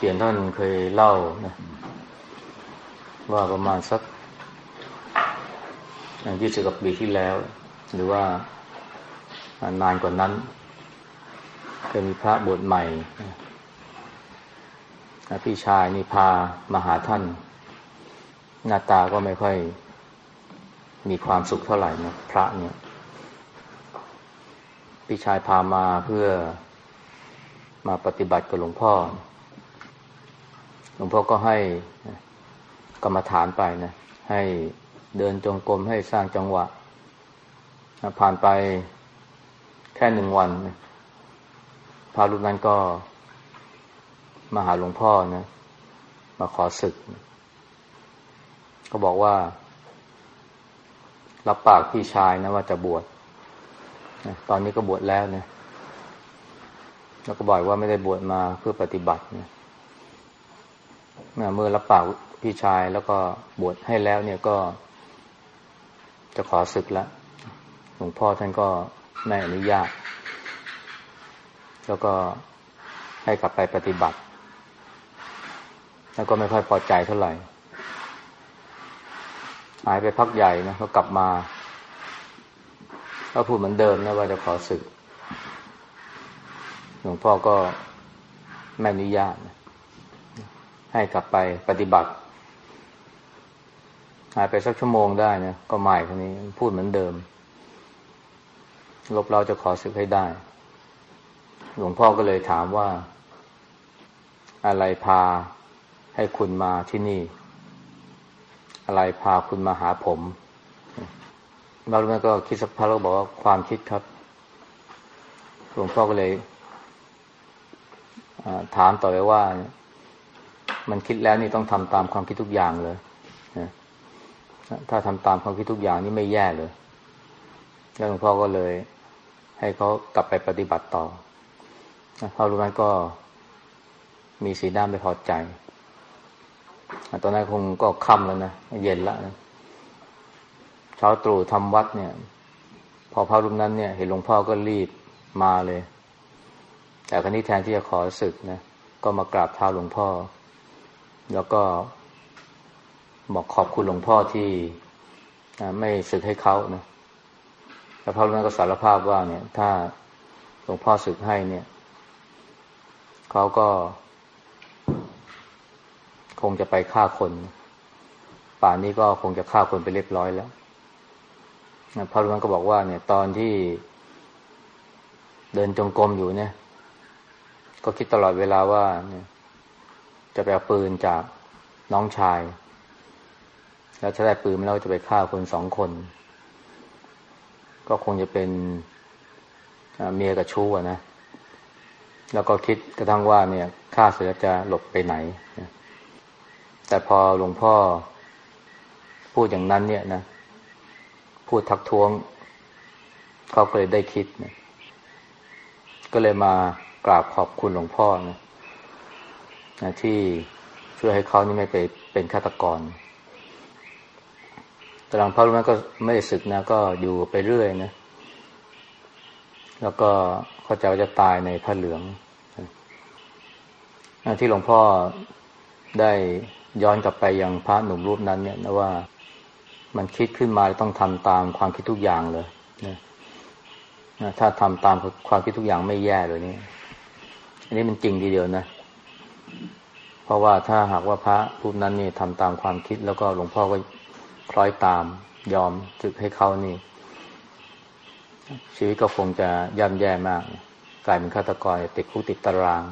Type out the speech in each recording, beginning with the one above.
เขียนท่านเคยเล่านะว่าประมาณสักยี่สิบกว่าปีที่แล้ว หรือว่านานกว่านั้นเคยมีพระบวชใหม่พี่ชายนี่พามาหาท่าน หน้าตาก็ไม่ค่อยมีความสุขเท่าไหร่นะพระเนี่ย พี่ชายพามาเพื่อมาปฏิบัติกับหลวงพ่อ หลวงพ่อก็ให้กรรมฐานไปนะให้เดินจงกรมให้สร้างจังหวะ ผ่านไปแค่หนึ่งวันพระรูปนั้นก็มาหาหลวงพ่อนะ มาขอศึกก็บอกว่า รับปากพี่ชายนะว่าจะบวชตอนนี้ก็บวชแล้วนะแล้วก็บอกว่าไม่ได้บวชมาเพื่อปฏิบัตินี่ย เมื่อรับปากพี่ชายแล้วก็บวชให้แล้วเนี่ยก็ จะขอศึกแล้วหลวงพ่อท่านก็ไม่อนุญาต แล้วก็ให้กลับไปปฏิบัติ แล้วก็ไม่ค่อยพอใจเท่าไหร่หายไปพักใหญ่นะก็กลับมาก็พูดเหมือนเดิมนะว่าจะขอศึก หลวงพ่อก็ไม่อนุญาต ให้กลับไปปฏิบัติ หายไปสักชั่วโมงได้นะก็หม่คนนี้พูดเหมือนเดิม ลบเราจะขอศึกให้ได้ หลวงพ่อก็เลยถามว่า อะไรพาให้คุณมาที่นี่ อะไรพาคุณมาหาผมบางท่านก็คิดสักพักแล้วบอกว่าความคิดครับ หลวงพ่อก็เลยถามต่อไปว่า มันคิดแล้วนี่ต้องทำตามความคิดทุกอย่างเลยถ้าทำตามความคิดทุกอย่างนี่ไม่แย่เลย แล้วหลวงพ่อก็เลย ให้เขากลับไปปฏิบัติต่อพระรู้นั้นก็มีสีหน้าไม่พอใจ ตอนนั้นคงก็ค่ำแล้วนะ เย็นล้วนะเช้าตรู่ทำวัดเนี่ย พอพระรูปนั้นเนี่ย เห็นหลวงพ่อก็รีบมาเลย แต่ครั้นี้แทนที่จะขอศึกนะ ก็มากราบเท้าหลวงพ่อ แล้วก็บอกขอบคุณหลวงพ่อที่ไม่ศึกให้เขานะแล้วพระรูปนั้นก็สารภาพว่าเนี่ย ถ้าหลวงพ่อศึกให้เนี่ยเขาก็ คงจะไปฆ่าคน ป่านนี้ก็คงจะฆ่าคนไปเรียบร้อยแล้วพระรุนก็บอกว่าเนี่ย ตอนที่เดินจงกรมอยู่เนี่ย ก็คิดตลอดเวลาว่าเนี่ย จะไปเอาปืนจากน้องชาย แล้วถ้าได้ปืนมาแล้วจะไปฆ่าคนสองคน ก็คงจะเป็นเมียกับชู้นะ แล้วก็คิดกระทั่งว่าเนี่ยฆ่าเสร็จจะหลบไปไหน แต่พอหลวงพ่อพูดอย่างนั้นเนี่ยนะ พูดทักท้วง เขาก็เลยได้คิดนะก็เลยมากราบขอบคุณหลวงพ่อนะ นะที่ช่วยให้เขานี่ไม่ไปเป็นฆาตกรแต่หลังพระรูปนั้นก็ไม่ได้ศึกนะ ก็อยู่ไปเรื่อยนะ แล้วก็เข้าใจว่าจะตายในพระเหลืองที่หลวงพ่อได้ย้อนกลับไปยังพระหนุ่มรูปนั้น เนี่ยนะว่ามันคิดขึ้นมาต้องทำตามความคิดทุกอย่างเลยนะถ้าทำตามความคิดทุกอย่างไม่แย่เลยนี่อันนี้มันจริงทีเดียวนะ เพราะว่าถ้าหากว่าพระรูปนั้นนี่ทำตามความคิดแล้วก็หลวงพ่อก็คล้อยตามยอมจึกให้เขานี่ ชีวิตก็คงจะย่ำแย่มาก กลายเป็นฆาตกรติดคุกติดตาราง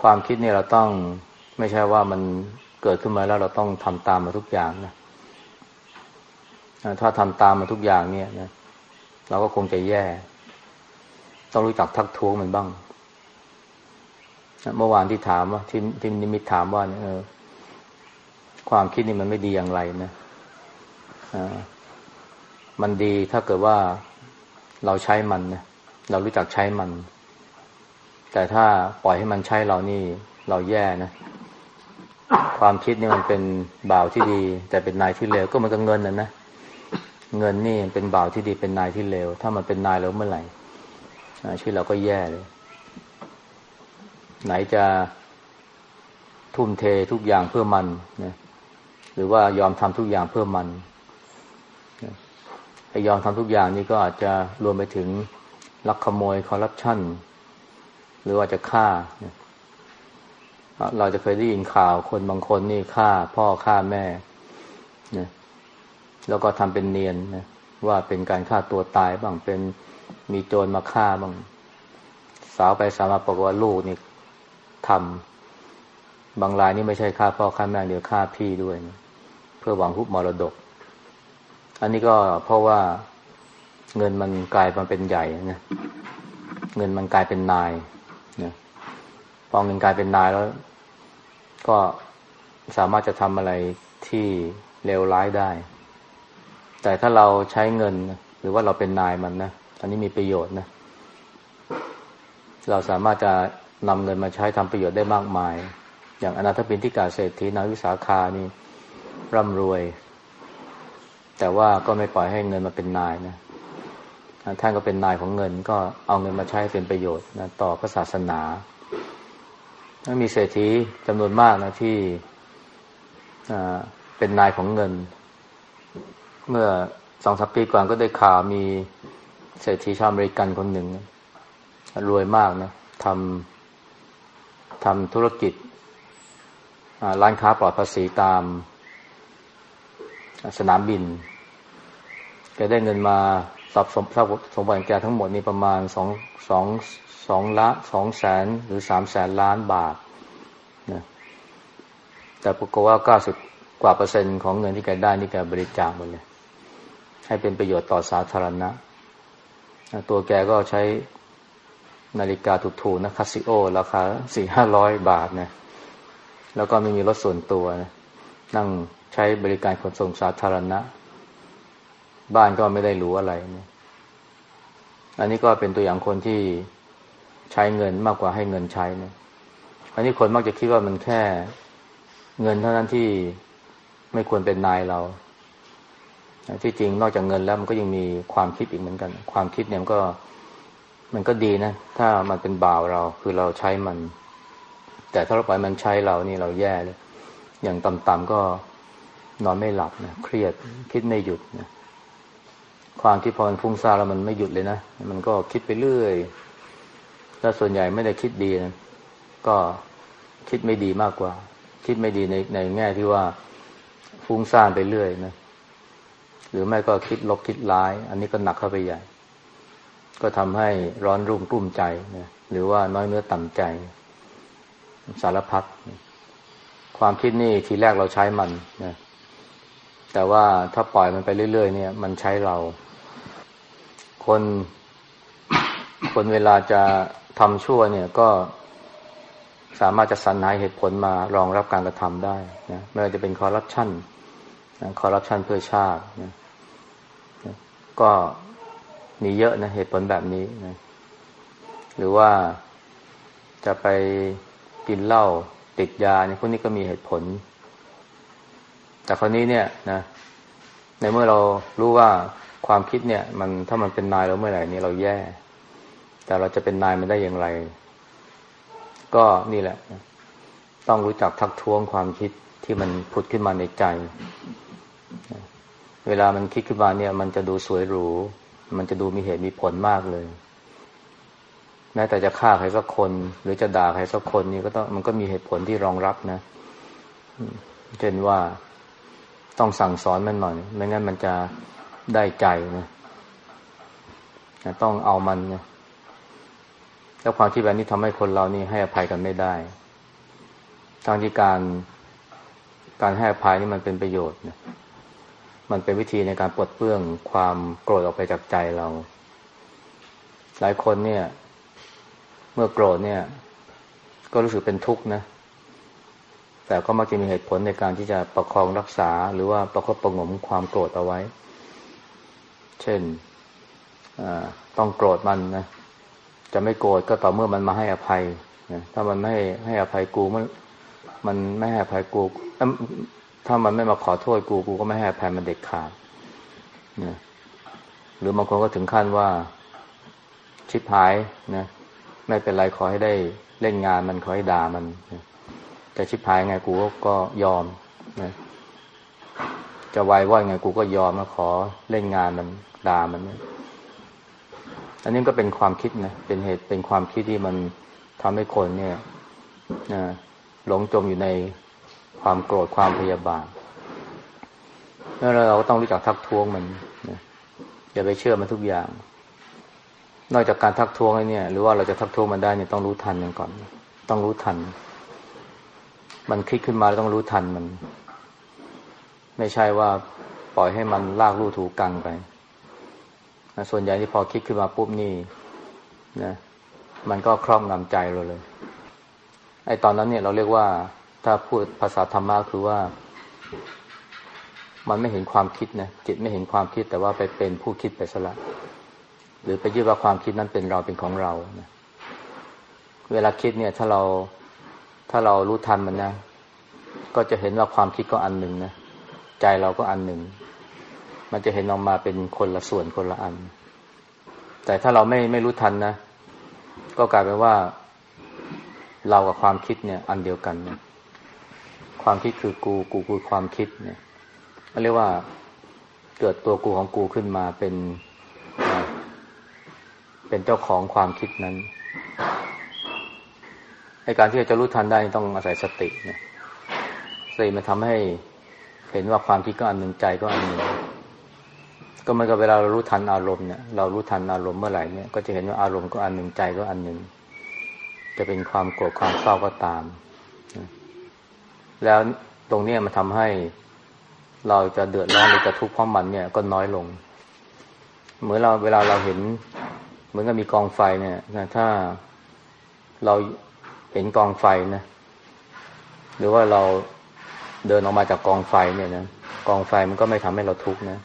ความคิดนี่เราต้องไม่ใช่ว่ามันเกิดขึ้นมาแล้วเราต้องทำตามมาทุกอย่างนะถ้าทำตามมาทุกอย่างเนี่ยนะเราก็คงจะแย่ ต้องรู้จักทักท้วงมันบ้าง เมื่อวานที่ถามว่าที่ที่นิมิตถามว่าเนี่ยความคิดนี่มันไม่ดีอย่างไรนะมันดีถ้าเกิดว่าเราใช้มันนะเรารู้จักใช้มัน แต่ถ้าปล่อยให้มันใช้เรานี่ เราแย่นะความคิดนี่มันเป็นบ่าวที่ดี แต่เป็นนายที่เลวก็มันก็เงินนะนะเงินนี่เป็นบ่าวที่ดีเป็นนายที่เลวถ้ามันเป็นนายแล้วเมื่อไหร่ชีวิตเราก็แย่เลย ไหนจะทุ่มเททุกอย่างเพื่อมันนะหรือว่ายอมทำทุกอย่างเพื่อมันไอ้ยอมทำทุกอย่างนี่ก็อาจจะรวมไปถึงลักขโมยคอร์รัปชันหรือว่าจะฆ่า เราจะเคยได้ยินข่าวคนบางคนนี่ฆ่า พ่อฆ่าแม่นะแล้วก็ทำเป็นเนียนนะว่าเป็นการฆ่าตัวตายบ้างเป็นมีโจรมาฆ่าบ้าง สาวไปสาวมาบอกว่าลูกนี่ ทำบางรายนี่ไม่ใช่ฆ่าพ่อฆ่าแม่เดียวฆ่าพี่ด้วยนะเพื่อหวังหุบมรดก อันนี้ก็เพราะว่าเงินมันกลายมาเป็นใหญ่นะเงินมันกลายเป็นนายนะพอเงินกลายเป็นนายแล้ว ก็สามารถจะทำอะไรที่เลวร้ายได้ แต่ถ้าเราใช้เงิน หรือว่าเราเป็นนายมันนะอันนี้มีประโยชน์นะเราสามารถจะ นำเงินมาใช้ทำประโยชน์ได้มากมาย อย่างอนาถปินที่กาเศรษฐีนาวิสาขานี่ร่ำรวย แต่ว่าก็ไม่ปล่อยให้เงินมาเป็นนายนะท่านก็เป็นนายของเงิน ก็เอาเงินมาใช้เป็นประโยชน์นะต่อพระศาสนามีเศรษฐีจำนวนมากนะที่เป็นนายของเงิน เมื่อสองสัปปีก่อนก็ได้ข่าวมีเศรษฐีชาวอเมริกันคนหนึ่ง รวยมากนะทำ ทำธุรกิจร้านค้าปลอดภาษีตามสนามบิน แกได้เงินมาทรัพย์สมสมบัติแกทั้งหมดนี่ประมาณสองสองสองละสองแสนหรือสามแสนล้านบาทนะแต่ปรากฏว่าเก้าสิบกว่าเปอร์เซ็นต์ของเงินที่แกได้นี่แกบริจาคหมดเลย ให้เป็นประโยชน์ต่อสาธารณะ ตัวแกก็ใช้ นาฬิกาถูกๆนะคาซิโอราคาสี่ห้าร้อยบาทนะแล้วก็ไม่มีรถส่วนตัวนะนั่งใช้บริการขนส่งสาธารณะ บ้านก็ไม่ได้รู้อะไรนะอันนี้ก็เป็นตัวอย่างคนที่ใช้เงินมากกว่าให้เงินใช้นะอันนี้คนมักจะคิดว่ามันแค่เงินเท่านั้นที่ไม่ควรเป็นนายเรา ที่จริงนอกจากเงินแล้วมันก็ยังมีความคิดอีกเหมือนกัน ความคิดเนี่ยก็ มันก็ดีนะ ถ้ามันเป็นบ่าวเราคือเราใช้มัน แต่ถ้าเราปล่อยมันใช้เรานี่เราแย่เลย อย่างต่ำๆก็นอนไม่หลับนะเครียดคิดไม่หยุดนะความคิดพอมันฟุ้งซ่านแล้วมันไม่หยุดเลยนะมันก็คิดไปเรื่อยถ้าส่วนใหญ่ไม่ได้คิดดีนะก็คิดไม่ดีมากกว่า คิดไม่ดีในในแง่ที่ว่าฟุ้งซ่านไปเรื่อยนะหรือไม่ก็คิดลบคิดร้าย อันนี้ก็หนักเข้าไปใหญ่ ก็ทำให้ร้อนรุ่มกลุ้มใจนะหรือว่าน้อยเนื้อต่ำใจ สารพัดความคิดนี่ทีแรกเราใช้มันนะแต่ว่าถ้าปล่อยมันไปเรื่อย ๆ เนี่ย มันใช้เรา คน คนเวลาจะทำชั่วเนี่ยก็สามารถจะสรรหาเหตุผลมารองรับการกระทำได้นะไม่ว่าจะเป็นคอร์รัปชันคอร์รัปชันเพื่อชาตินะก็ มีเยอะนะเหตุผลแบบนี้นะหรือว่าจะไปกินเหล้าติดยาเนี่ยพวกนี้ก็มีเหตุผล แต่คราวนี้เนี่ยนะ ในเมื่อเรารู้ว่าความคิดเนี่ย มันถ้ามันเป็นนายเราเมื่อไหร่นี้เราแย่ แต่เราจะเป็นนายมันได้อย่างไร ก็นี่แหละ ต้องรู้จักทักท้วงความคิดที่มันผุดขึ้นมาในใจ เวลามันคิดขึ้นมาเนี่ย มันจะดูสวยหรู มันจะดูมีเหตุมีผลมากเลย แม้แต่จะฆ่าใครสักคน หรือจะด่าใครสักคนนี่ก็ต้องมันก็มีเหตุผลที่รองรับนะเช่นว่าต้องสั่งสอนมันหน่อย ไม่งั้นมันจะได้ใจนะต้องเอามันนะแล้วความคิดแบบนี้ทำให้คนเรานี่ให้อภัยกันไม่ได้ทางที่การการให้อภัยนี่มันเป็นประโยชน์นะ มันเป็นวิธีในการปลดเปลื้องความโกรธออกไปจากใจเรา หลายคนเนี่ย เมื่อโกรธเนี่ย ก็รู้สึกเป็นทุกข์นะ แต่ก็มักจะมีเหตุผลในการที่จะประคองรักษา หรือว่าประคบประงมความโกรธเอาไว้ เช่นต้องโกรธมันนะ จะไม่โกรธก็ต่อเมื่อมันมาให้อภัยนะถ้ามันไม่ให้อภัยกูมัน มันไม่ให้อภัยกู ถ้ามันไม่มาขอโทษกูกูก็ไม่ให้อภัยมันเด็ดขาดนะหรือบางคนก็ถึงขั้นว่าชิบหายนะไม่เป็นไรขอให้ได้เล่นงานมันขอให้ด่ามันจะชิบหายไงกูก็ยอมนะจะวายว่าไงกูก็ยอมมาขอเล่นงานมันด่ามันนะอันนี้ก็เป็นความคิดนะเป็นเหตุเป็นความคิดที่มันทำให้คนเนี่ยนะหลงจมอยู่ใน ความโกรธความพยาบาทแล้วเราก็ต้องรู้จักทักท้วงมันนะอย่าไปเชื่อมันทุกอย่าง นอกจากการทักท้วงเนี่ย หรือว่าเราจะทักท้วงมันได้เนี่ยต้องรู้ทันมันก่อน ต้องรู้ทัน มันคิดขึ้นมาแล้วต้องรู้ทันมัน ไม่ใช่ว่าปล่อยให้มันลากลู่ถูกังไปส่วนใหญ่ที่พอคิดขึ้นมาปุ๊บนี่นะมันก็ครอบงำใจเราเลย ไอ้ตอนนั้นเนี่ยเราเรียกว่า ถ้าพูดภาษาธรรมะคือว่า มันไม่เห็นความคิดนะจิตไม่เห็นความคิดแต่ว่าไปเป็นผู้คิดไปซะละหรือไปยึดว่าความคิดนั้นเป็นเราเป็นของเรานะเวลาคิดเนี่ย ถ้าเราถ้าเรารู้ทันมันนะก็จะเห็นว่าความคิดก็อันหนึ่งนะใจเราก็อันหนึ่ง มันจะเห็นออกมาเป็นคนละส่วนคนละอัน แต่ถ้าเราไม่ไม่รู้ทันนะ ก็กลายเป็นว่า เรากับความคิดเนี่ย อันเดียวกันนะ ความคิดคือกู กูคือความคิดเนี่ยเรียกว่าเกิดตัวกูของกูขึ้นมาเป็นเป็นเจ้าของความคิดนั้นในการที่จะรู้ทันได้ต้องอาศัยสติเนี่ยสติมันทำให้เห็นว่าความคิดก็อันหนึ่งใจก็อันหนึ่งก็เหมือนกับเวลาเรารู้ทันอารมณ์เนี่ยเรารู้ทันอารมณ์เมื่อไหร่เนี่ยก็จะเห็นว่าอารมณ์ก็อันหนึ่งใจก็อันหนึ่งจะเป็นความโกรธความเศร้าก็ตาม แล้วตรงนี้มันทำให้เราจะเดือดร้อนหรือจะทุกข์เพราะมันเนี่ยก็น้อยลง เหมือนเราเวลาเราเห็น เหมือนกับมีกองไฟเนี่ยนะถ้าเราเห็นกองไฟนะหรือว่าเราเดินออกมาจากกองไฟเนี่ยนะกองไฟมันก็ไม่ทำให้เราทุกข์นะ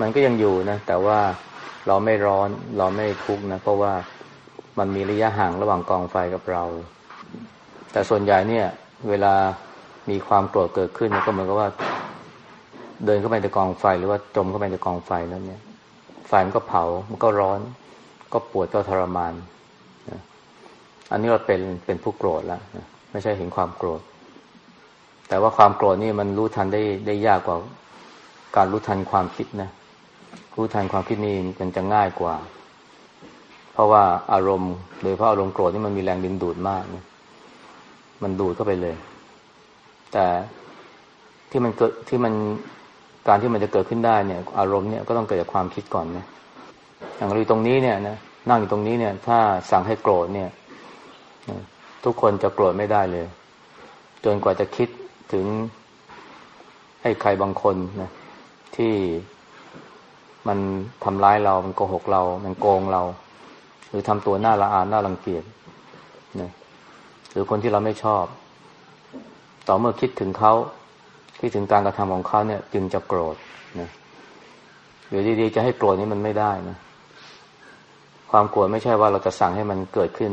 มันก็ยังอยู่นะ แต่ว่าเราไม่ร้อนเราไม่ทุกข์นะ เพราะว่ามันมีระยะห่างระหว่างกองไฟกับเรา แต่ส่วนใหญ่เนี่ย เวลา มีความโกรธเกิดขึ้นก็เหมือนกับว่า เดินเข้าไปในกองไฟหรือว่าจมเข้าไปในกองไฟนั้นเนี่ยไฟมันก็เผา มันก็ร้อน ก็ปวดก็ทรมานนะอันนี้เราเป็นเป็นผู้โกรธแล้วนะไม่ใช่เห็นความโกรธ แต่ว่าความโกรธนี่มันรู้ทันได้ได้ยากกว่าการรู้ทันความคิดนะรู้ทันความคิดนี่มันจะง่ายกว่า เพราะว่าอารมณ์ โดยเพราะอารมณ์โกรธนี่มันมีแรงดึงดูดมากนะมันดูดเข้าไปเลย แต่ที่มันเกิดที่มันการที่มันจะเกิดขึ้นได้เนี่ย อารมณ์เนี่ยก็ต้องเกิดจากความคิดก่อนนะอย่างเราอยู่ตรงนี้เนี่ยนะนั่งอยู่ตรงนี้เนี่ย ถ้าสั่งให้โกรธเนี่ยทุกคนจะโกรธไม่ได้เลย จนกว่าจะคิดถึงให้ใครบางคนนะที่มันทำร้ายเรา มันโกหกเรา มันโกงเรา หรือทำตัวหน้าละอานหน้ารังเกียจนะหรือคนที่เราไม่ชอบ ต่อเมื่อคิดถึงเขาคิดถึงการกระทำของเขาเนี่ย จึงจะโกรธนะหรือดีๆจะให้โกรธนี่มันไม่ได้นะความโกรธไม่ใช่ว่าเราจะสั่งให้มันเกิดขึ้น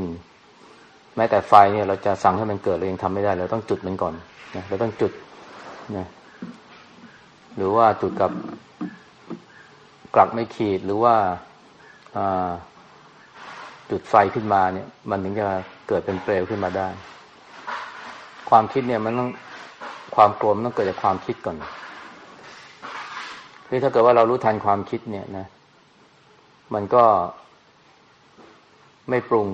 แม้แต่ไฟเนี่ยเราจะสั่งให้มันเกิดเรายังทำไม่ได้เราต้องจุดมันก่อนนะเราต้องจุดนะหรือว่าจุดกับกลักไม่ขีดหรือว่าจุดไฟขึ้นมาเนี่ย มันถึงจะเกิดเป็นเปลวขึ้นมาได้ ความคิดเนี่ยมันต้องความโกรธต้องเกิดจากความคิดก่อนคือถ้าเกิดว่าเรารู้ทันความคิดเนี่ยนะ มันก็ไม่ปรุง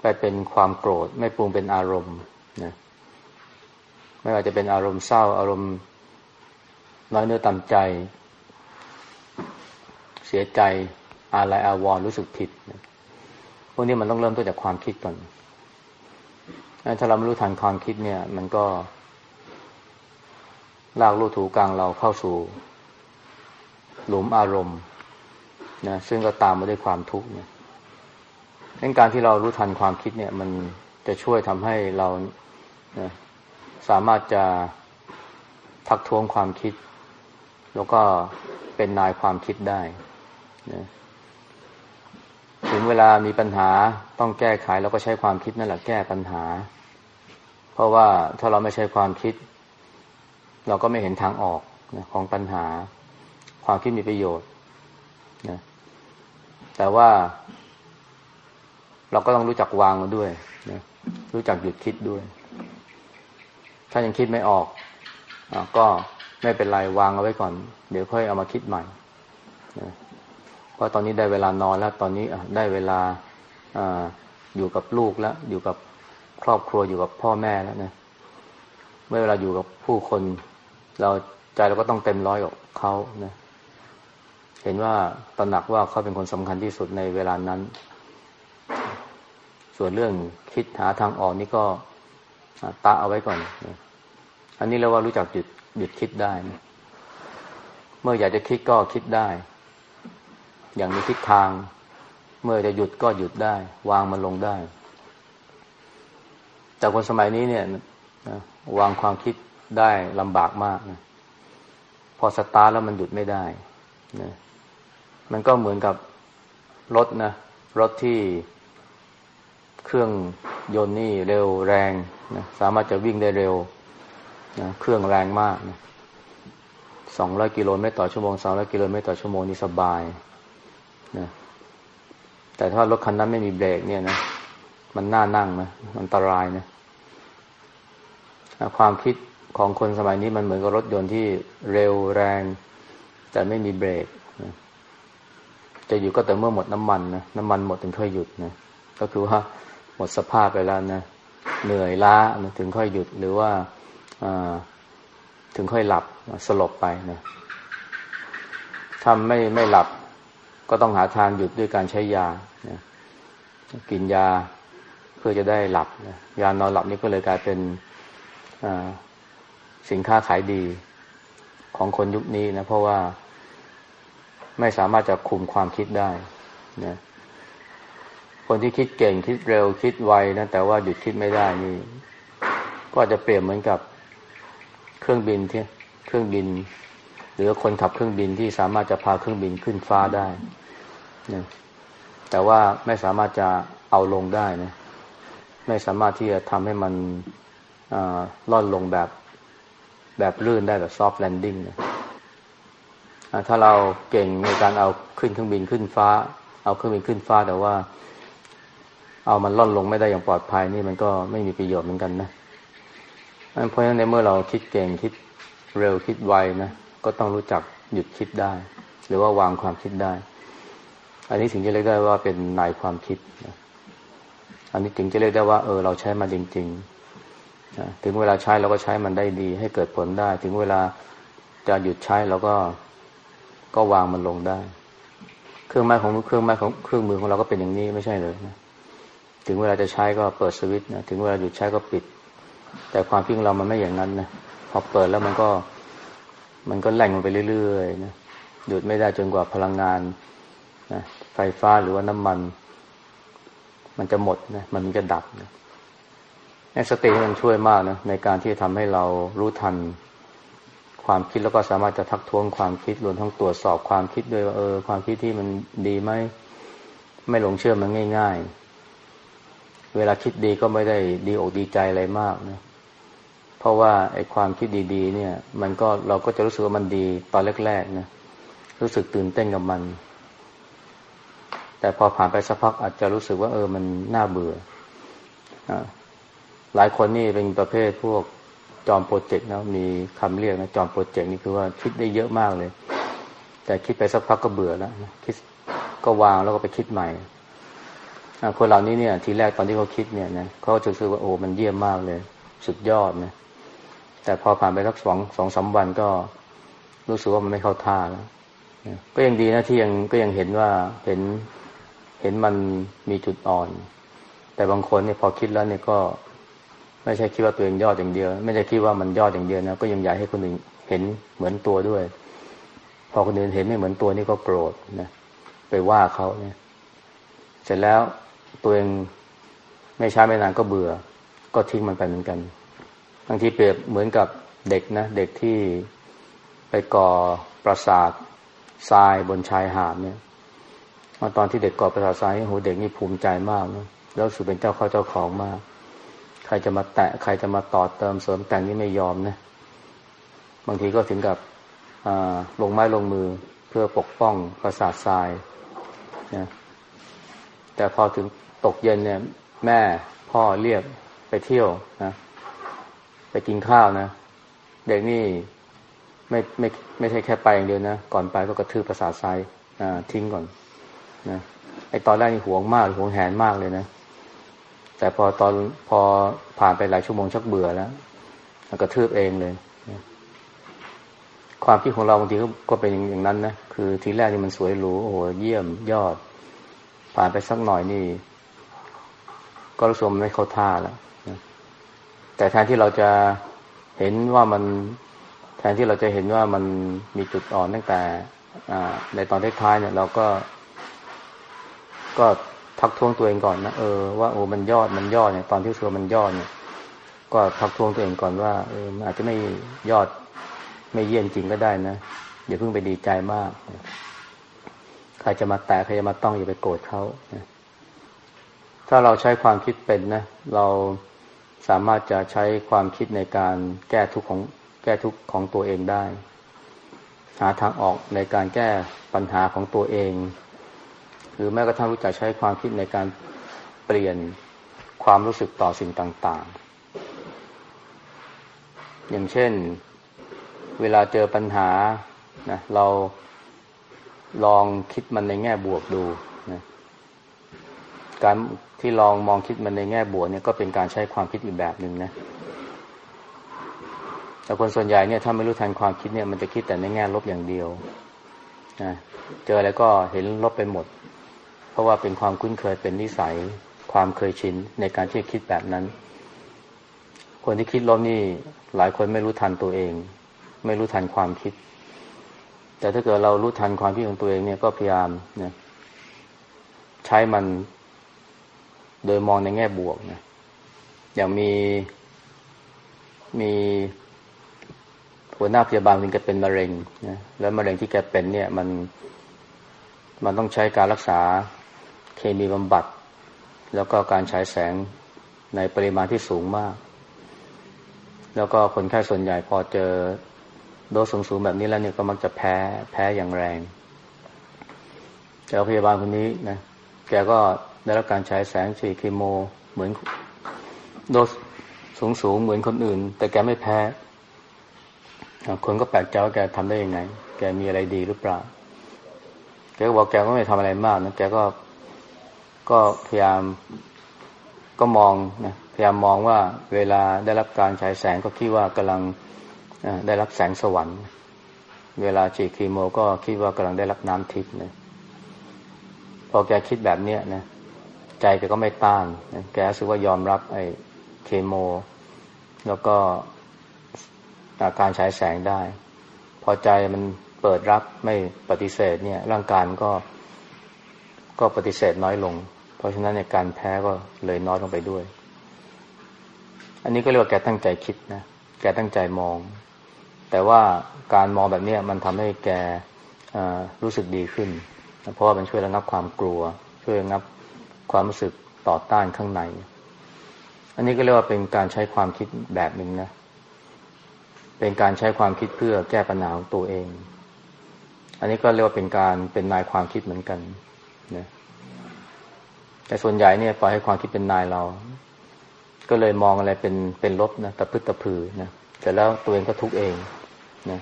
ไปเป็นความโกรธ ไม่ปรุงเป็นอารมณ์นะไม่ว่าจะเป็นอารมณ์เศร้า อารมณ์น้อยเนื้อต่ำใจ เสียใจอะไรอาวรรู้สึกผิดพวกนี้มันต้องเริ่มต้นจากความคิดก่อน ถ้าเราไม่รู้ทันความคิดเนี่ย มันก็ ลากลูกถูกลางเราเข้าสู่ หลุมอารมณ์นะซึ่งก็ตามมาด้วยความทุกข์เนี่ยดังการที่เรารู้ทันความคิดเนี่ย มันจะช่วยทำให้เรานะสามารถจะทักท้วงความคิด แล้วก็เป็นนายความคิดได้ถึงเวลามีปัญหาต้องแก้ไขเราก็ใช้ความคิดนั่นแหละแก้ปัญหา เพราะว่าถ้าเราไม่ใช้ความคิด เราก็ไม่เห็นทางออกนะของปัญหา ความคิดมีประโยชน์นะแต่ว่าเราก็ต้องรู้จักวางมันด้วยนะรู้จักหยุดคิดด้วย ถ้ายังคิดไม่ออกอก็ไม่เป็นไรวางเอาไว้ก่อน เดี๋ยวค่อยเอามาคิดใหม่นะเพราะตอนนี้ได้เวลานอนแล้ว ตอนนี้ได้เวลาออยู่กับลูกแล้ว อยู่กับ ครอบครัวอยู่กับพ่อแม่แล้วนะเมื่อเวลาอยู่กับผู้คน เราใจเราก็ต้องเต็มร้อยกับเขานะเห็นว่าตระหนักว่าเขาเป็นคนสำคัญที่สุดในเวลานั้น ส่วนเรื่องคิดหาทางออกนี่ก็ตาเอาไว้ก่อนอันนี้เราว่ารู้จักหยุดหยุดคิดได้นะเมื่ออยากจะคิดก็คิดได้ อย่างมีทิศทาง เมื่อจะหยุดก็หยุดได้ วางมันลงได้ แต่คนสมัยนี้เนี่ยวางความคิดได้ลำบากมากนะพอสตาร์ทแล้วมันหยุดไม่ได้นะมันก็เหมือนกับรถนะรถที่เครื่องยนต์นี่เร็วแรงนะสามารถจะวิ่งได้เร็วนะเครื่องแรงมากนะสองร้อยกิโลเมตรต่อชั่วโมงสองร้อยกิโลเมตรต่อชั่วโมงนี่สบายนะแต่ถ้ารถคันนั้นไม่มีเบรกเนี่ยนะ มันน่านั่งนะมันอันตรายนะความคิดของคนสมัยนี้มันเหมือนกับรถยนต์ที่เร็วแรง แต่ไม่มีเบรกนะจะหยุดก็แต่เมื่อหมดน้ำมันนะน้ำมันหมดถึงค่อยหยุดนะก็คือว่าหมดสภาพไปแล้วนะเหนื่อยล้าถึงค่อยหยุดหรือว่าถึงค่อยหลับสลบไปนะถ้าไม่ไม่หลับก็ต้องหาทางหยุดด้วยการใช้ยานะกินยา เพื่อจะได้หลับนะยานอนหลับนี่ก็เลยกลายเป็นสินค้าขายดีของคนยุคนี้นะ เพราะว่าไม่สามารถจะคุมความคิดได้นะคนที่คิดเก่งคิดเร็วคิดไวนะแต่ว่าหยุดคิดไม่ได้นี่ ก็จะเปรียบเหมือนกับเครื่องบินที่เครื่องบิน หรือคนขับเครื่องบินที่สามารถจะพาเครื่องบินขึ้นฟ้าได้นะแต่ว่าไม่สามารถจะเอาลงได้นะ ไม่สามารถที่จะทำให้มันล่อนลงแบบแบบลื่นได้แบบซอฟต์แลนดิ้งนะถ้าเราเก่งในการเอาขึ้นเครื่องบินขึ้นฟ้า เอาเครื่องบินขึ้นฟ้าแต่ว่า เอามันล่อนลงไม่ได้อย่างปลอดภัยนี่มันก็ไม่มีประโยชน์เหมือนกันนะเพราะฉะนั้นในเมื่อเราคิดเก่งคิดเร็วคิดไวนะก็ต้องรู้จักหยุดคิดได้ หรือว่าวางความคิดได้ อันนี้ถึงจะเรียกได้ว่าเป็นนายความคิดนะ อันนี้ถึงจะเรียกได้ว่าเออเราใช้มาจริงๆถึงเวลาใช้เราก็ใช้มันได้ดี ให้เกิดผลได้ ถึงเวลาจะหยุดใช้เราก็ก็วางมันลงได้ เครื่องไม้ของเครื่องไม้ของเครื่องมือของเราก็เป็นอย่างนี้ไม่ใช่เลยนะถึงเวลาจะใช้ก็เปิดสวิตช์นะถึงเวลาหยุดใช้ก็ปิด แต่ความพิงเรามันไม่อย่างนั้นนะพอเปิดแล้วมันก็ มันก็แหล่งมันไปเรื่อยๆนะหยุดไม่ได้จนกว่าพลังงานนะไฟฟ้าหรือว่าน้ำมัน มันจะหมดนะมันจะดับนะสติมันช่วยมากนะในการที่จะทำให้เรารู้ทันความคิดแล้วก็สามารถจะทักท้วงความคิดรวมทั้งตรวจสอบความคิดด้วยว่าเออ ความคิดที่มันดีไหมไม่หลงเชื่อมันง่าย ๆ เวลาคิดดีก็ไม่ได้ดีอกดีใจอะไรมากนะเพราะว่าไอ้ความคิดดีๆ เนี่ย มันก็เราก็จะรู้สึกว่ามันดีตอนแรกๆนะรู้สึกตื่นเต้นกับมัน แต่พอผ่านไปสักพักอาจจะรู้สึกว่าเออมันน่าเบื่อหลายคนนี่เป็นประเภทพวกจอมโปรเจกต์นะมีคำเรียกนะจอมโปรเจกต์นี่คือว่าคิดได้เยอะมากเลย แต่คิดไปสักพักก็เบื่อแล้วนะคิดก็วางแล้วก็ไปคิดใหม่คนเหล่านี้เนี่ย ทีแรกตอนที่เขาคิดเนี่ยนะเขาจะรู้สึกว่าโอ้มันเยี่ยมมากเลย สุดยอดนะแต่พอผ่านไปสักสองสองสาวันก็รู้สึกว่ามันไม่เข้าท่าแล้วก็ยังดีนะที่ยังก็ยังเห็นว่าเห็น เห็นมันมีจุดอ่อน แต่บางคนเนี่ยพอคิดแล้วเนี่ยก็ ไม่ใช่คิดว่าตัวเองยอดอย่างเดียว ไม่ใช่คิดว่ามันยอดอย่างเดียวนะก็ยังอยากให้คนอื่นเห็นเหมือนตัวด้วย พอคนอื่นเห็นไม่เหมือนตัวนี่ก็โกรธนะไปว่าเขาเนี่ย เสร็จแล้วตัวเองไม่ช้าไม่นานก็เบื่อ ก็ทิ้งมันไปเหมือนกันบางทีเปรียบเหมือนกับเด็กนะเด็กที่ไปก่อปราสาททรายบนชายหาดเนี่ย ตอนที่เด็กก่อปราสาททรายโหเด็กนี่ภูมิใจมากนะแล้วสุดเป็นเจ้าข้าเจ้าของมาก ใครจะมาแตะใครจะมาต่อเติมเสริมแต่งนี่ไม่ยอมนะบางทีก็ถึงกับลงไม้ลงมือเพื่อปกป้องประสาททรายนะแต่พอถึงตกเย็นเนี่ย แม่พ่อเรียกไปเที่ยวนะไปกินข้าวนะ เด็กนี่ไม่ไม่ไม่ใช่แค่ไปอย่างเดียวนะ ก่อนไปก็กระทืบประสาทซ้ายทิ้งก่อน นะไอตอนแรกนี่หวงมากหวงแหนมากเลยนะ แต่พอตอนพอผ่านไปหลายชั่วโมงชักเบื่อแล้วกระทืบเองเลยความคิดของเราบางทีก็เป็นอย่างนั้นนะคือทีแรกนี่มันสวยหรูโอ้โหเยี่ยมยอด ผ่านไปสักหน่อยนี่ ก็รู้สึกมันไม่เข้าท่าแล้วแต่แทนที่เราจะเห็นว่ามันแทนที่เราจะเห็นว่ามันมีจุดอ่อนตั้งแต่ในตอนท้ายๆเนี่ย เราก็ ก็ทักท้วงตัวเองก่อนนะเออว่าโอ้มันยอดมันยอดเนี่ยตอนที่เชัวมันยอดเนี่ย ก็ทักท้วงตัวเองก่อนว่าเออมันอาจจะไม่ยอดไม่เยี่ยนจริงก็ได้นะอย่าเพิ่งไปดีใจมากใครจะมาแตะใครจะมาต้องอย่าไปโกรธเขาถ้าเราใช้ความคิดเป็นนะเราสามารถจะใช้ความคิดในการแก้ทุกของแก้ทุกของตัวเองได้ หาทางออกในการแก้ปัญหาของตัวเอง หรือแม้กระทั่งรู้จักใช้ความคิดในการเปลี่ยนความรู้สึกต่อสิ่งต่าง ๆ อย่างเช่น เวลาเจอปัญหานะเราลองคิดมันในแง่บวกดูนะการที่ลองมองคิดมันในแง่บวกเนี่ยก็เป็นการใช้ความคิดอีกแบบหนึ่งนะแต่คนส่วนใหญ่เนี่ยถ้าไม่รู้ทันความคิดเนี่ยมันจะคิดแต่ในแง่ลบอย่างเดียวนะเจออะไรก็เห็นลบไปหมด เพราะว่าเป็นความคุ้นเคยเป็นนิสัย ความเคยชินในการที่คิดแบบนั้น คนที่คิดลบนี่หลายคนไม่รู้ทันตัวเอง ไม่รู้ทันความคิด แต่ถ้าเกิดเรารู้ทันความคิดของตัวเองเนี่ยก็พยายามเนี่ยใช้มันโดยมองในแง่บวกนะอย่างมีมีหัวหน้าพยาบาลคนแกเป็นมะเร็งนะแล้วมะเร็งที่แกเป็นเนี่ยมันมันต้องใช้การรักษา เคมีบำบัด แล้วก็การใช้แสงในปริมาณที่สูงมาก แล้วก็คนไข้ส่วนใหญ่พอเจอโดสสูงๆแบบนี้แล้วเนี่ยก็มักจะแพ้แพ้อย่างแรงแต่พยาบาลคนนี้นะ แกก็ได้รับการใช้แสงฉีดเคมีเหมือนโดสสูงสูงเหมือนคนอื่น แต่แกไม่แพ้ คนก็แปลกใจว่าแกทำได้ยังไง แกมีอะไรดีหรือเปล่า แกบอกแกก็ไม่ทำอะไรมากนะ แกก็ ก็พยายามก็มองนะพยายามมองว่าเวลาได้รับการฉายแสงก็คิดว่ากำลังได้รับแสงสวรรค์ เวลาฉีดคีโมก็คิดว่ากำลังได้รับน้ำทิพย์นะพอแกคิดแบบเนี้ยนะใจแกก็ไม่ต้านนะแกรู้สึกว่ายอมรับไอ้เคโม แล้วก็าการฉายแสงได้ พอใจมันเปิดรับไม่ปฏิเสธเนี่ย ร่างกายก็ก็ปฏิเสธน้อยลง เพราะฉะนั้นในการแพ้ก็เลยน้อยลงไปด้วย อันนี้ก็เรียกว่าแกตั้งใจคิดนะ แกตั้งใจมอง แต่ว่าการมองแบบนี้มันทำให้แกรู้สึกดีขึ้น เพราะว่ามันช่วยระงับความกลัว ช่วยระงับความรู้สึกต่อต้านข้างใน อันนี้ก็เรียกว่าเป็นการใช้ความคิดแบบหนึ่งนะ เป็นการใช้ความคิดเพื่อแก้ปัญหาของตัวเอง อันนี้ก็เรียกว่าเป็นการเป็นนายความคิดเหมือนกัน แต่ส่วนใหญ่เนี่ยปล่อยให้ความคิดเป็นนายเรา ก็เลยมองอะไรเป็นเป็นลบนะตะพึดตะพือนะแต่แล้วตัวเองก็ทุกเองนะ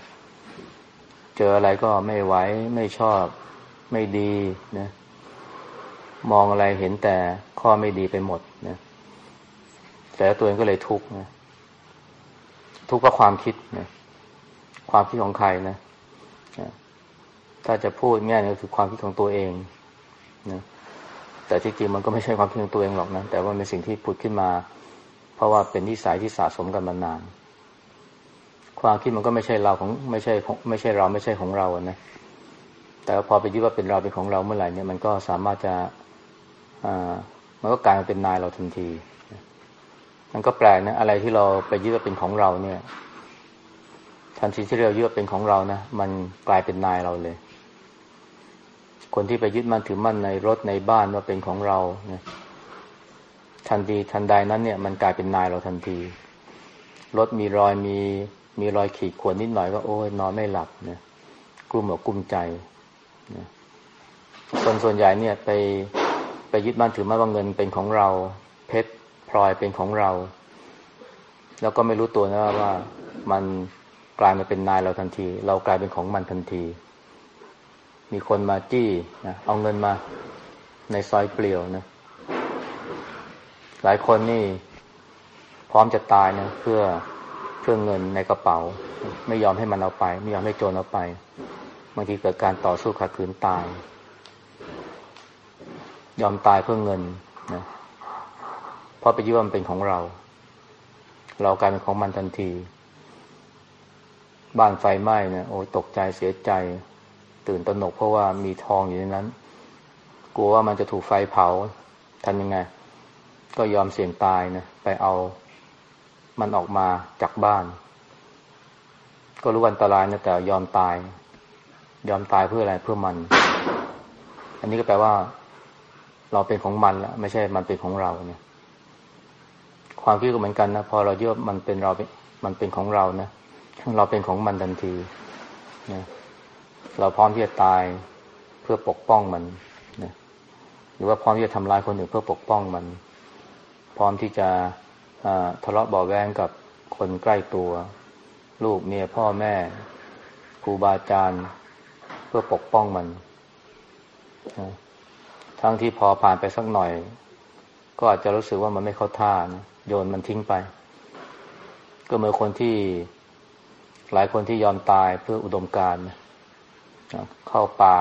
เจออะไรก็ไม่ไหวไม่ชอบ ไม่ดีนะมองอะไรเห็นแต่ข้อไม่ดีไปหมดนะแต่ตัวเองก็เลยทุกข์นะทุกข์เพราะความคิดนะความคิดของใครนะถ้าจะพูดแง่นี้คือความคิดของตัวเองนะ แต่ที่จริงมันก็ไม่ใช่ความคิดของตัวเองหรอกนะ แต่ว่าเป็นสิ่งที่ผุดขึ้นมา เพราะว่าเป็นนิสัยที่สะสมกันมานาน ความคิดมันก็ไม่ใช่เราของไม่ใช่ไม่ใช่เราไม่ใช่ของเราอะนะ แต่พอไปยึดว่าเป็นเราเป็นของเราเมื่อไหร่เนี่ยมันก็สามารถจะอ่ามันก็กลายมาเป็นนายเราทันที มันก็แปลกนะ อะไรที่เราไปยึดว่าเป็นของเราเนี่ยทันทีที่เรายึดว่าเป็นของเรานะมันกลายเป็นนายเราเลย คนที่ไปยึดมั่นถือมั่นในรถในบ้านว่าเป็นของเราเนี่ยทันทีทันใดนั้นเนี่ยมันกลายเป็นนายเราทันที รถมีรอยมีมีรอยขีดข่วนนิดหน่อยก็โอ้ยนอนไม่หลับเนี่ยกลุ้มอกกลุ้มใจคนส่วนใหญ่เนี่ยไปไปยึดมั่นถือมั่นว่าเงินเป็นของเรา เพชรพลอยเป็นของเรา แล้วก็ไม่รู้ตัวนะว่ามันกลายมาเป็นนายเราทันที เรากลายเป็นของมันทันที มีคนมาจี้นะเอาเงินมาในซอยเปลี่ยวนะ หลายคนนี่ พร้อมจะตายนะเพื่อเพื่อเงินในกระเป๋า ไม่ยอมให้มันเอาไป ไม่ยอมให้โจรเอาไปบางทีเกิดการต่อสู้ขัดขืนตาย ยอมตายเพื่อเงินนะเพราะไปยึดว่ามันเป็นของเรา เรากลายเป็นของมันทันที บ้านไฟไหม้นี่ยโอ้ตกใจเสียใจ ตื่นตระหนกเพราะว่ามีทองอยู่ในนั้น กลัวว่ามันจะถูกไฟเผาทำยังไง ก็ยอมเสี่ยงตายนะไปเอามันออกมาจากบ้าน ก็รู้วันตรายนะแต่ยอมตาย ยอมตายเพื่ออะไรเพื่อมัน อันนี้ก็แปลว่า เราเป็นของมันแล้วไม่ใช่มันเป็นของเราเนี่ย ความคิดก็เหมือนกันนะพอเราเยอะมันเป็นเรามันเป็นของเรานะเราเป็นของมันทันทีนะ เราพร้อมที่จะตายเพื่อปกป้องมันนะหรือว่าพร้อมที่จะทำลายคนอื่นเพื่อปกป้องมัน พร้อมที่จะทะเลาะเบาแวงกับคนใกล้ตัว ลูกเมียพ่อแม่ครูบาอาจารย์เพื่อปกป้องมันทั้งที่พอผ่านไปสักหน่อย ก็อาจจะรู้สึกว่ามันไม่เข้าท่านะโยนมันทิ้งไป ก็เหมือนคนที่หลายคนที่ยอมตายเพื่ออุดมการนะ เข้าป่า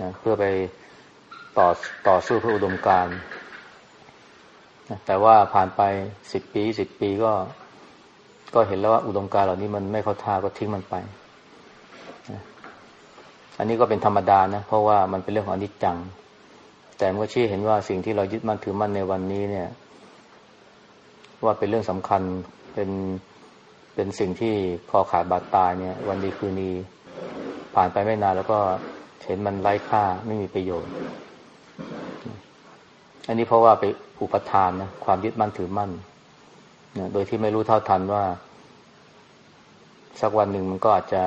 นะเพื่อไปต่อต่อสู้เพื่ออุดมการนะแต่ว่าผ่านไปสิบปีสิบปีก็ ก็เห็นแล้วว่าอุดมการเหล่านี้มันไม่เข้าท่าก็ทิ้งมันไปนะอันนี้ก็เป็นธรรมดานะ เพราะว่ามันเป็นเรื่องของอนิจจัง แต่เมื่อชี้เห็นว่าสิ่งที่เรายึดมั่นถือมั่นในวันนี้เนี่ย ว่าเป็นเรื่องสำคัญเป็นเป็นสิ่งที่คอขาดบาดตายเนี่ย วันดีคืนนี้ ผ่านไปไม่นานแล้วก็เห็นมันไร้ค่าไม่มีประโยชน์ อันนี้เพราะว่าไปอุปทานนะความยึดมั่นถือมั่นนะโดยที่ไม่รู้เท่าทันว่า สักวันหนึ่งมันก็อาจจะ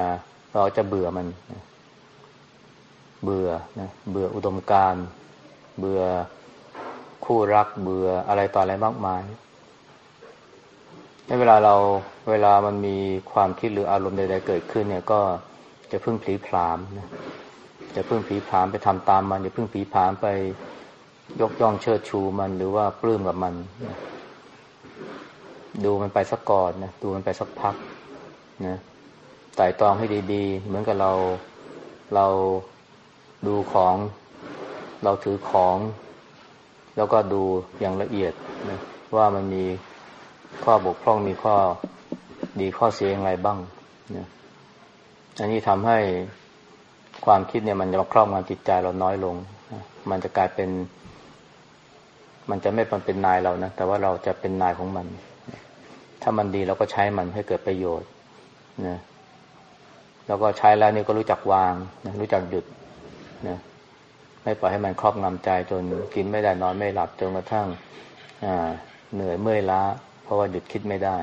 เราจะเบื่อมันนะเบื่อนะเบื่ออุดมการเบื่อคู่รัก เบื่ออะไรต่ออะไรมากมายในเวลาเราเวลามันมีความคิดหรืออารมณ์ใดๆเกิดขึ้นเนี่ยก็ จะพึ่งผีผามนะจะพึ่งผีผามไปทำตามมันจะพึ่งผีผามไปยกย่องเชิดชูมันหรือว่าปลื้มกับมันนะดูมันไปสักก่อนนะดูมันไปสักพักนะไต่ตองให้ดีๆ เหมือนกับเราเราดูของ เราถือของ แล้วก็ดูอย่างละเอียดนะว่ามันมีข้อบกพร่องมีข้อดีข้อเสียอย่างไรบ้างนะ อันนี้ทำให้ความคิดเนี่ยมันจะมาครอบงำจิตใจเราน้อยลง มันจะกลายเป็น มันจะไม่เป็นนายเรานะ แต่ว่าเราจะเป็นนายของมัน ถ้ามันดีเราก็ใช้มันให้เกิดประโยชน์นะแล้วก็ใช้แล้วนี่ก็รู้จักวางนะรู้จักหยุดนะไม่ปล่อยให้มันครอบงำใจจนกินไม่ได้นอนไม่หลับจนกระทั่งเหนื่อยเมื่อยล้า เพราะว่าหยุดคิดไม่ได้